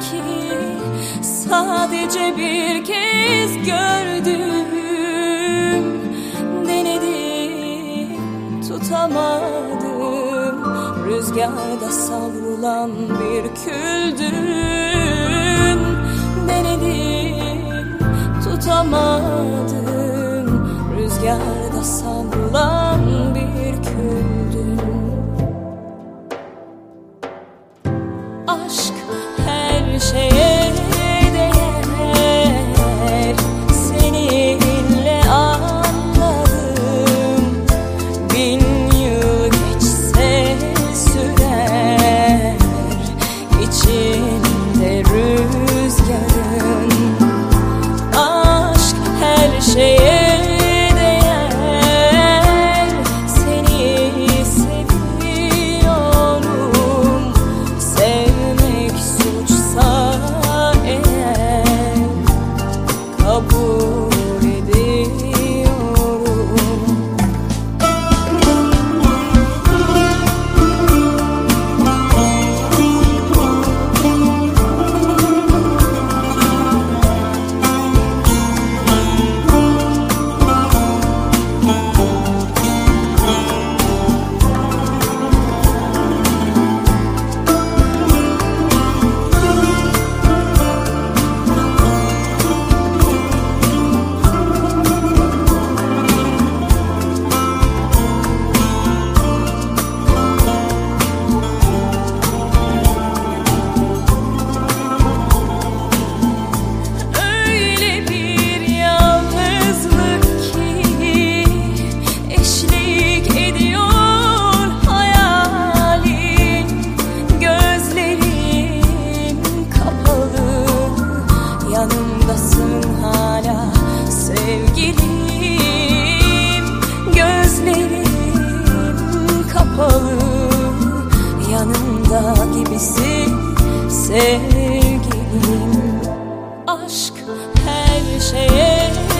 sanki sadece bir kez gördüm. Denedim tutamadım. Rüzgarda savrulan bir küldün denedim tutamadım. Rüzgarda savrulan say yanımda gibisin sevgilim. Aşk her şeye